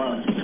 was.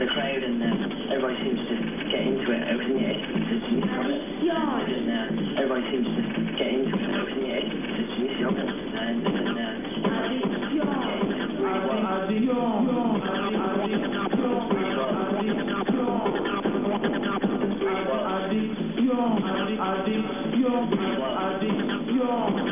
The crowd and uh, everybody seems to get into it. Everything you it's a from it. And uh, everybody seems to get into it. Everything you it's a from it. And, and uh, addiction, addiction, addiction.